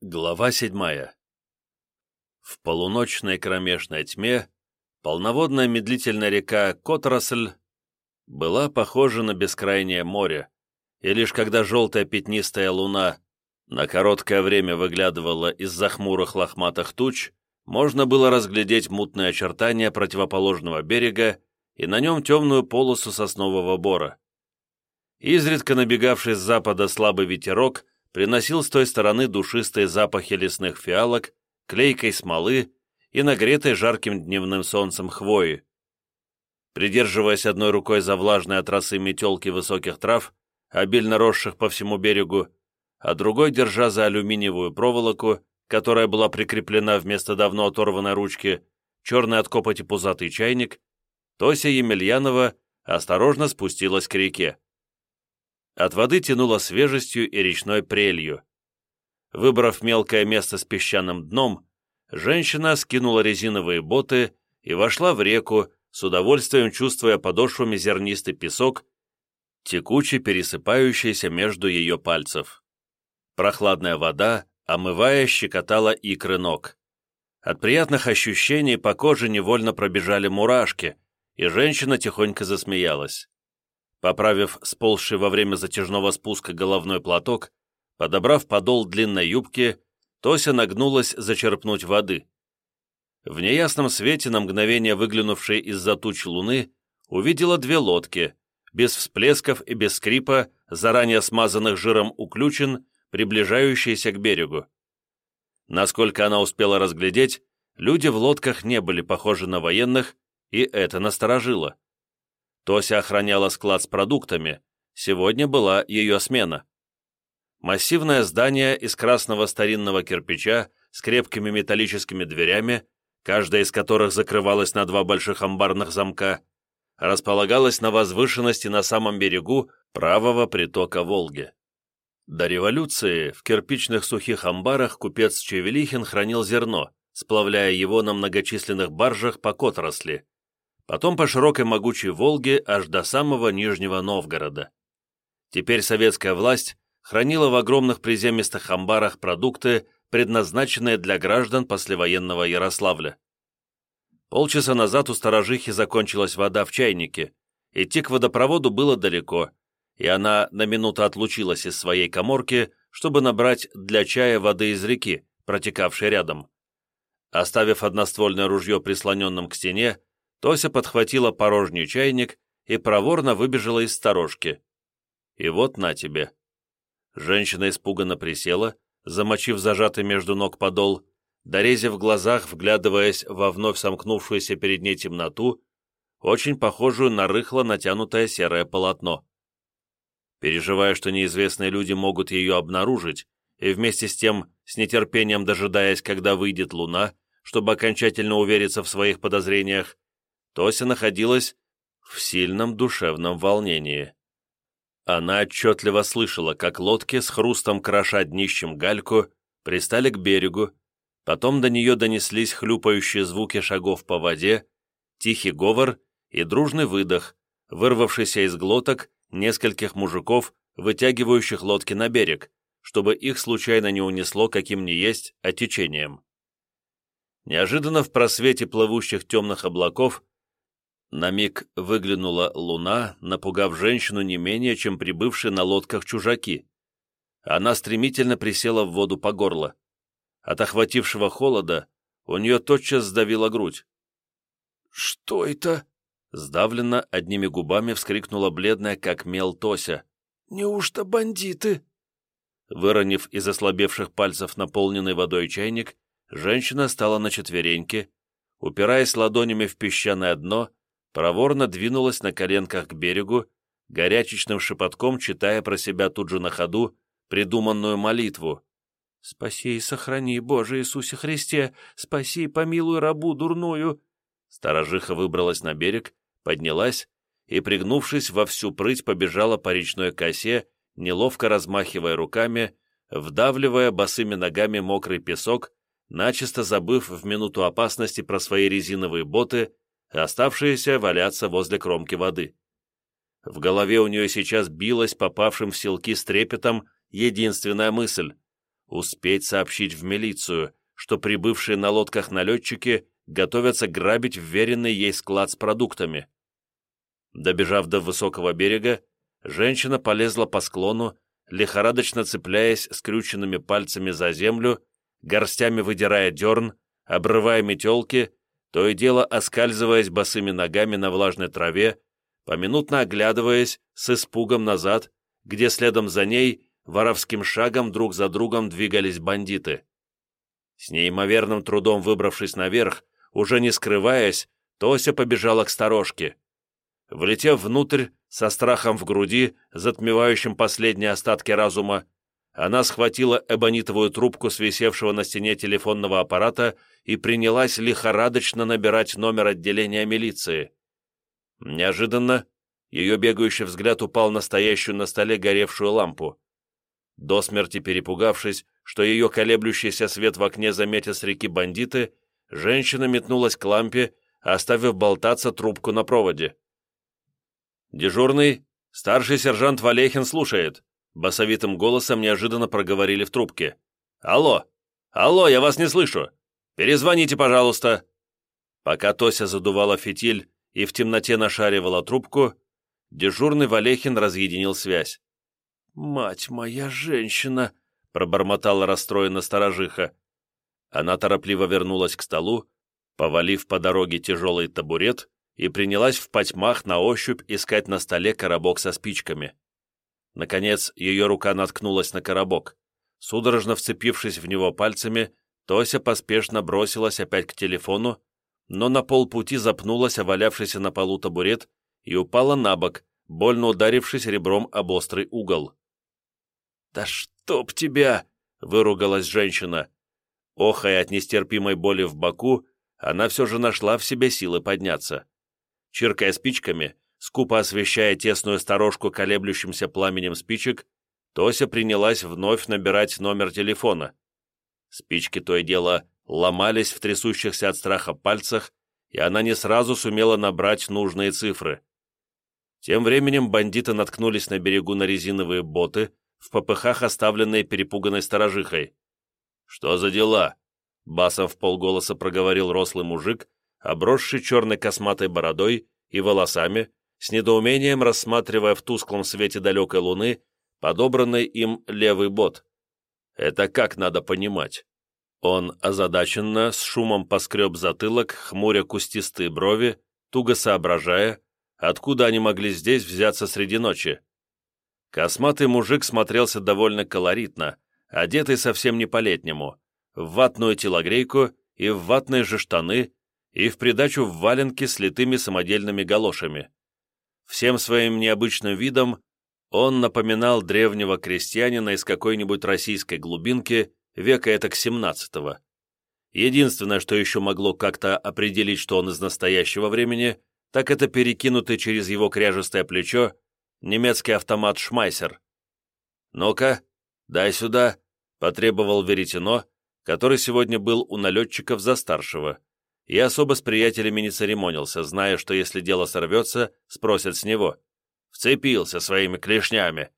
Глава седьмая В полуночной кромешной тьме полноводная медлительная река Котрасль была похожа на бескрайнее море, и лишь когда желтая пятнистая луна на короткое время выглядывала из-за хмурых лохматых туч, можно было разглядеть мутные очертания противоположного берега и на нем темную полосу соснового бора. Изредка набегавший с запада слабый ветерок – приносил с той стороны душистые запахи лесных фиалок, клейкой смолы и нагретой жарким дневным солнцем хвои. Придерживаясь одной рукой за влажные от росы метелки высоких трав, обильно росших по всему берегу, а другой держа за алюминиевую проволоку, которая была прикреплена вместо давно оторванной ручки, черный от копоти пузатый чайник, Тося Емельянова осторожно спустилась к реке. От воды тянуло свежестью и речной прелью. Выбрав мелкое место с песчаным дном, женщина скинула резиновые боты и вошла в реку, с удовольствием чувствуя подошвами зернистый песок, текучий, пересыпающийся между ее пальцев. Прохладная вода, омывая, щекотала икры ног. От приятных ощущений по коже невольно пробежали мурашки, и женщина тихонько засмеялась. Поправив сползший во время затяжного спуска головной платок, подобрав подол длинной юбки, Тося нагнулась зачерпнуть воды. В неясном свете, на мгновение выглянувшей из-за туч луны, увидела две лодки, без всплесков и без скрипа, заранее смазанных жиром уключен, приближающиеся к берегу. Насколько она успела разглядеть, люди в лодках не были похожи на военных, и это насторожило. Тося охраняла склад с продуктами, сегодня была ее смена. Массивное здание из красного старинного кирпича с крепкими металлическими дверями, каждая из которых закрывалась на два больших амбарных замка, располагалось на возвышенности на самом берегу правого притока Волги. До революции в кирпичных сухих амбарах купец Чевелихин хранил зерно, сплавляя его на многочисленных баржах по Котросли, потом по широкой могучей Волге аж до самого Нижнего Новгорода. Теперь советская власть хранила в огромных приземистых амбарах продукты, предназначенные для граждан послевоенного Ярославля. Полчаса назад у сторожихи закончилась вода в чайнике, идти к водопроводу было далеко, и она на минуту отлучилась из своей коморки, чтобы набрать для чая воды из реки, протекавшей рядом. Оставив одноствольное ружье прислоненным к стене, Тося подхватила порожний чайник и проворно выбежала из сторожки. И вот на тебе. Женщина испуганно присела, замочив зажатый между ног подол, дорезив в глазах, вглядываясь во вновь сомкнувшуюся перед ней темноту, очень похожую на рыхло натянутое серое полотно. Переживая, что неизвестные люди могут ее обнаружить, и вместе с тем, с нетерпением дожидаясь, когда выйдет луна, чтобы окончательно увериться в своих подозрениях, Тося находилась в сильном душевном волнении. Она отчетливо слышала, как лодки с хрустом кроша днищем гальку пристали к берегу, потом до нее донеслись хлюпающие звуки шагов по воде, тихий говор и дружный выдох, вырвавшийся из глоток нескольких мужиков, вытягивающих лодки на берег, чтобы их случайно не унесло каким ни есть, а течением. Неожиданно в просвете плывущих темных облаков на миг выглянула луна, напугав женщину не менее, чем прибывшие на лодках чужаки. Она стремительно присела в воду по горло. От охватившего холода у нее тотчас сдавила грудь. «Что это?» — сдавленно одними губами вскрикнула бледная, как мел Тося. «Неужто бандиты?» Выронив из ослабевших пальцев наполненный водой чайник, женщина стала на четвереньки, упираясь ладонями в песчаное дно — проворно двинулась на коленках к берегу, горячечным шепотком читая про себя тут же на ходу придуманную молитву. «Спаси и сохрани, Боже Иисусе Христе! Спаси и помилуй рабу дурную!» Сторожиха выбралась на берег, поднялась и, пригнувшись во всю прыть, побежала по речной косе, неловко размахивая руками, вдавливая босыми ногами мокрый песок, начисто забыв в минуту опасности про свои резиновые боты оставшиеся валяться возле кромки воды. В голове у нее сейчас билась попавшим в селки с трепетом единственная мысль — успеть сообщить в милицию, что прибывшие на лодках налетчики готовятся грабить вверенный ей склад с продуктами. Добежав до высокого берега, женщина полезла по склону, лихорадочно цепляясь скрюченными пальцами за землю, горстями выдирая дерн, обрывая метелки то и дело оскальзываясь босыми ногами на влажной траве, поминутно оглядываясь с испугом назад, где следом за ней воровским шагом друг за другом двигались бандиты. С неимоверным трудом выбравшись наверх, уже не скрываясь, Тося побежала к сторожке. Влетев внутрь, со страхом в груди, затмевающим последние остатки разума, она схватила эбонитовую трубку свисевшего на стене телефонного аппарата и принялась лихорадочно набирать номер отделения милиции. Неожиданно ее бегающий взгляд упал на стоящую на столе горевшую лампу. До смерти перепугавшись, что ее колеблющийся свет в окне заметят с реки бандиты, женщина метнулась к лампе, оставив болтаться трубку на проводе. «Дежурный, старший сержант Валехин слушает», Басовитым голосом неожиданно проговорили в трубке. «Алло! Алло, я вас не слышу! Перезвоните, пожалуйста!» Пока Тося задувала фитиль и в темноте нашаривала трубку, дежурный Валехин разъединил связь. «Мать моя женщина!» — пробормотала расстроена сторожиха. Она торопливо вернулась к столу, повалив по дороге тяжелый табурет, и принялась в потьмах на ощупь искать на столе коробок со спичками. Наконец, ее рука наткнулась на коробок. Судорожно вцепившись в него пальцами, Тося поспешно бросилась опять к телефону, но на полпути запнулась овалявшийся на полу табурет и упала на бок, больно ударившись ребром об острый угол. «Да чтоб тебя!» — выругалась женщина. Охая от нестерпимой боли в боку, она все же нашла в себе силы подняться. Чиркая спичками, скупо освещая тесную сторожку колеблющимся пламенем спичек, Тося принялась вновь набирать номер телефона. Спички то и дело ломались в трясущихся от страха пальцах, и она не сразу сумела набрать нужные цифры. Тем временем бандиты наткнулись на берегу на резиновые боты, в попыхах оставленные перепуганной сторожихой. «Что за дела?» — басом в полголоса проговорил рослый мужик, обросший черной косматой бородой и волосами, с недоумением рассматривая в тусклом свете далекой луны подобранный им левый бот. Это как надо понимать? Он озадаченно, с шумом поскреб затылок, хмуря кустистые брови, туго соображая, откуда они могли здесь взяться среди ночи. Косматый мужик смотрелся довольно колоритно, одетый совсем не по-летнему, в ватную телогрейку и в ватные же штаны, и в придачу в валенки с литыми самодельными галошами. Всем своим необычным видом он напоминал древнего крестьянина из какой-нибудь российской глубинки века этак 17-го. Единственное, что еще могло как-то определить, что он из настоящего времени, так это перекинутый через его кряжестое плечо немецкий автомат «Шмайсер». «Ну-ка, дай сюда», — потребовал Веретено, который сегодня был у налетчиков за старшего. Я особо с приятелями не церемонился, зная, что если дело сорвется, спросят с него. Вцепился своими клешнями.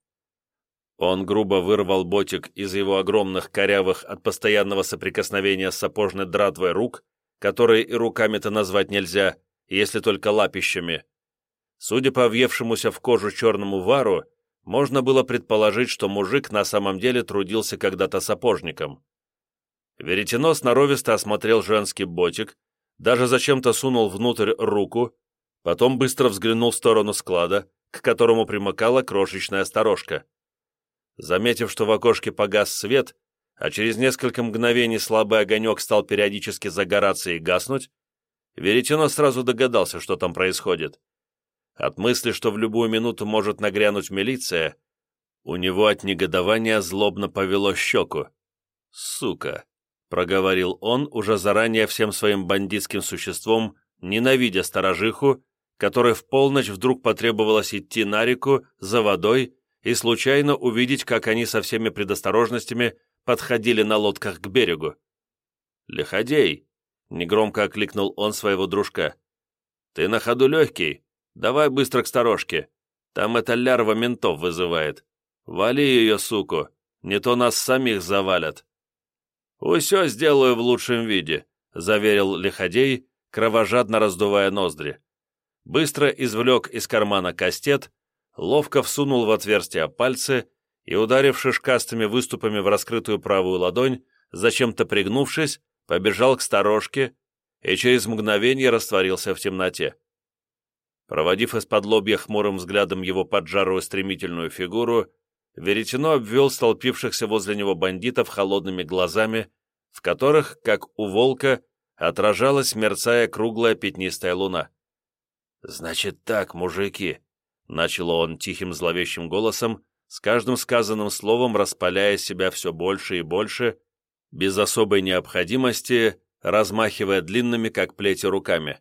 Он грубо вырвал ботик из его огромных корявых от постоянного соприкосновения с сапожной дратвой рук, которые и руками-то назвать нельзя, если только лапищами. Судя по въевшемуся в кожу черному вару, можно было предположить, что мужик на самом деле трудился когда-то сапожником. Веретено сноровисто осмотрел женский ботик, даже зачем-то сунул внутрь руку, потом быстро взглянул в сторону склада, к которому примыкала крошечная сторожка. Заметив, что в окошке погас свет, а через несколько мгновений слабый огонек стал периодически загораться и гаснуть, Веретено сразу догадался, что там происходит. От мысли, что в любую минуту может нагрянуть милиция, у него от негодования злобно повело щеку. «Сука!» проговорил он, уже заранее всем своим бандитским существом, ненавидя сторожиху, которой в полночь вдруг потребовалось идти на реку за водой и случайно увидеть, как они со всеми предосторожностями подходили на лодках к берегу. «Лиходей!» — негромко окликнул он своего дружка. «Ты на ходу легкий. Давай быстро к сторожке. Там эта лярва ментов вызывает. Вали ее, суку, не то нас самих завалят». «Усё сделаю в лучшем виде», — заверил Лиходей, кровожадно раздувая ноздри. Быстро извлек из кармана кастет, ловко всунул в отверстие пальцы и, ударив шишкастыми выступами в раскрытую правую ладонь, зачем-то пригнувшись, побежал к сторожке и через мгновение растворился в темноте. Проводив из-под лобья хмурым взглядом его поджарую стремительную фигуру, Веретено обвел столпившихся возле него бандитов холодными глазами, в которых, как у волка, отражалась мерцая круглая пятнистая луна. «Значит так, мужики», — начал он тихим зловещим голосом, с каждым сказанным словом распаляя себя все больше и больше, без особой необходимости, размахивая длинными, как плети, руками.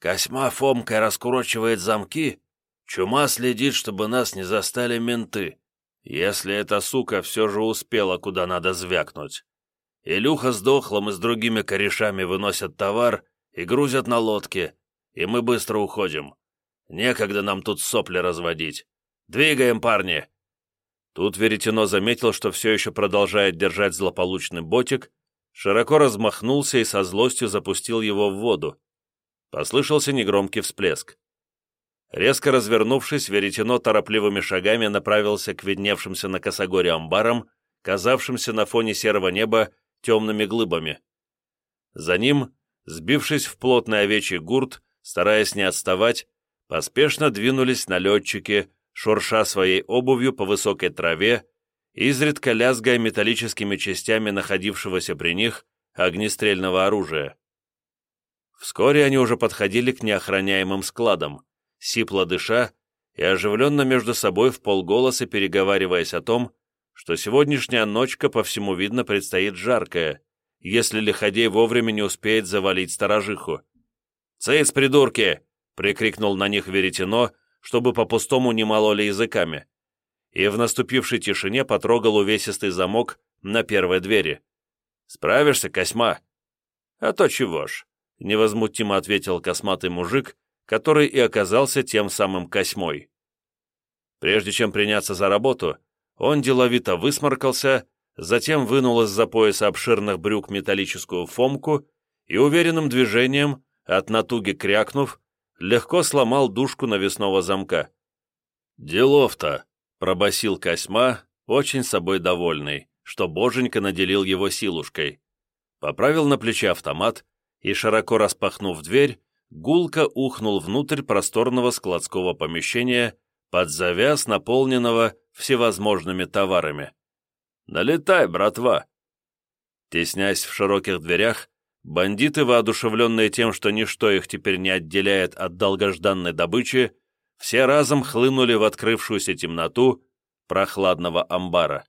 «Косьма Фомкой раскурочивает замки, Чума следит, чтобы нас не застали менты. Если эта сука все же успела куда надо звякнуть. Илюха с дохлом и с другими корешами выносят товар и грузят на лодке, и мы быстро уходим. Некогда нам тут сопли разводить. Двигаем, парни!» Тут Веретено заметил, что все еще продолжает держать злополучный ботик, широко размахнулся и со злостью запустил его в воду. Послышался негромкий всплеск. Резко развернувшись, веретено торопливыми шагами направился к видневшимся на косогоре амбарам, казавшимся на фоне серого неба темными глыбами. За ним, сбившись в плотный овечий гурт, стараясь не отставать, поспешно двинулись налетчики, шурша своей обувью по высокой траве, изредка лязгая металлическими частями находившегося при них огнестрельного оружия. Вскоре они уже подходили к неохраняемым складам, сипло дыша и оживленно между собой в полголоса переговариваясь о том, что сегодняшняя ночка, по всему видно, предстоит жаркая, если Лиходей вовремя не успеет завалить сторожиху. «Цейц, придурки!» — прикрикнул на них веретено, чтобы по-пустому не мололи языками. И в наступившей тишине потрогал увесистый замок на первой двери. «Справишься, Косьма?» «А то чего ж», — невозмутимо ответил косматый мужик, который и оказался тем самым Косьмой. Прежде чем приняться за работу, он деловито высморкался, затем вынул из-за пояса обширных брюк металлическую фомку и уверенным движением, от натуги крякнув, легко сломал дужку навесного замка. «Делов-то!» — пробасил Косьма, очень собой довольный, что боженька наделил его силушкой. Поправил на плече автомат и, широко распахнув дверь, гулко ухнул внутрь просторного складского помещения, под завяз наполненного всевозможными товарами. «Налетай, братва!» Теснясь в широких дверях, бандиты, воодушевленные тем, что ничто их теперь не отделяет от долгожданной добычи, все разом хлынули в открывшуюся темноту прохладного амбара.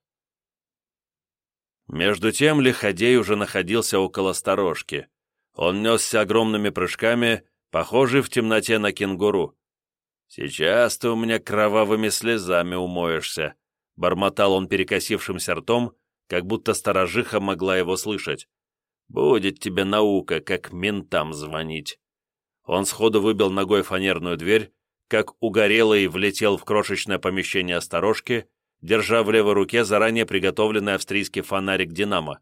Между тем Лиходей уже находился около сторожки. Он несся огромными прыжками, похожий в темноте на кенгуру. «Сейчас ты у меня кровавыми слезами умоешься», — бормотал он перекосившимся ртом, как будто сторожиха могла его слышать. «Будет тебе наука, как ментам звонить». Он сходу выбил ногой фанерную дверь, как угорелый влетел в крошечное помещение осторожки, держа в левой руке заранее приготовленный австрийский фонарик «Динамо».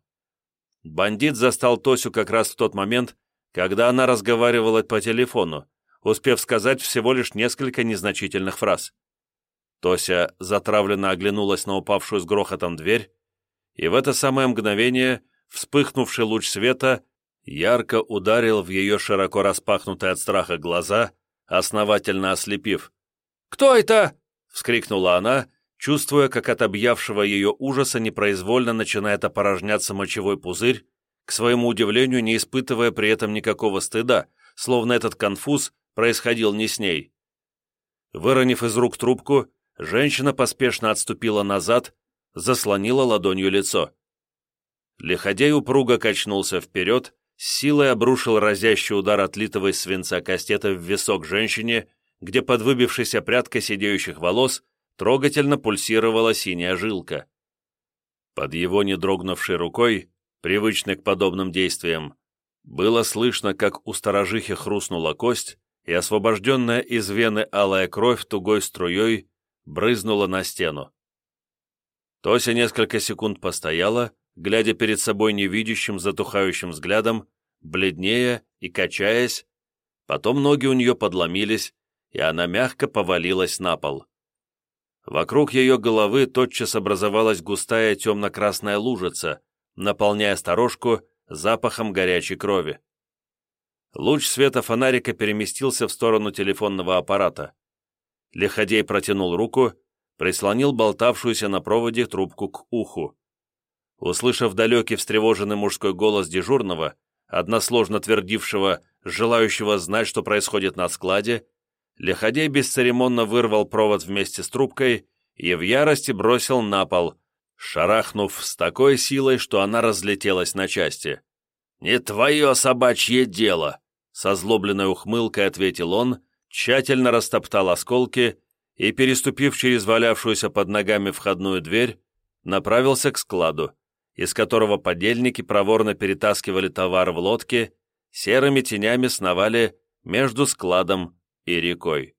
Бандит застал Тосю как раз в тот момент, когда она разговаривала по телефону, успев сказать всего лишь несколько незначительных фраз. Тося затравленно оглянулась на упавшую с грохотом дверь, и в это самое мгновение вспыхнувший луч света ярко ударил в ее широко распахнутые от страха глаза, основательно ослепив. «Кто это?» — вскрикнула она, чувствуя, как от объявшего ее ужаса непроизвольно начинает опорожняться мочевой пузырь, к своему удивлению не испытывая при этом никакого стыда, словно этот конфуз происходил не с ней. Выронив из рук трубку, женщина поспешно отступила назад, заслонила ладонью лицо. Лиходей упруго качнулся вперед, с силой обрушил разящий удар отлитого из свинца кастета в висок женщине, где под выбившейся прядкой сидеющих волос трогательно пульсировала синяя жилка. Под его недрогнувшей рукой привычный к подобным действиям, было слышно, как у сторожихи хрустнула кость, и освобожденная из вены алая кровь тугой струей брызнула на стену. Тося несколько секунд постояла, глядя перед собой невидящим, затухающим взглядом, бледнее и качаясь, потом ноги у нее подломились, и она мягко повалилась на пол. Вокруг ее головы тотчас образовалась густая темно-красная лужица, наполняя сторожку запахом горячей крови. Луч света фонарика переместился в сторону телефонного аппарата. Лиходей протянул руку, прислонил болтавшуюся на проводе трубку к уху. Услышав далекий встревоженный мужской голос дежурного, односложно твердившего, желающего знать, что происходит на складе, Лиходей бесцеремонно вырвал провод вместе с трубкой и в ярости бросил на пол, шарахнув с такой силой, что она разлетелась на части. «Не твое собачье дело!» Со злобленной ухмылкой ответил он, тщательно растоптал осколки и, переступив через валявшуюся под ногами входную дверь, направился к складу, из которого подельники проворно перетаскивали товар в лодке, серыми тенями сновали между складом и рекой.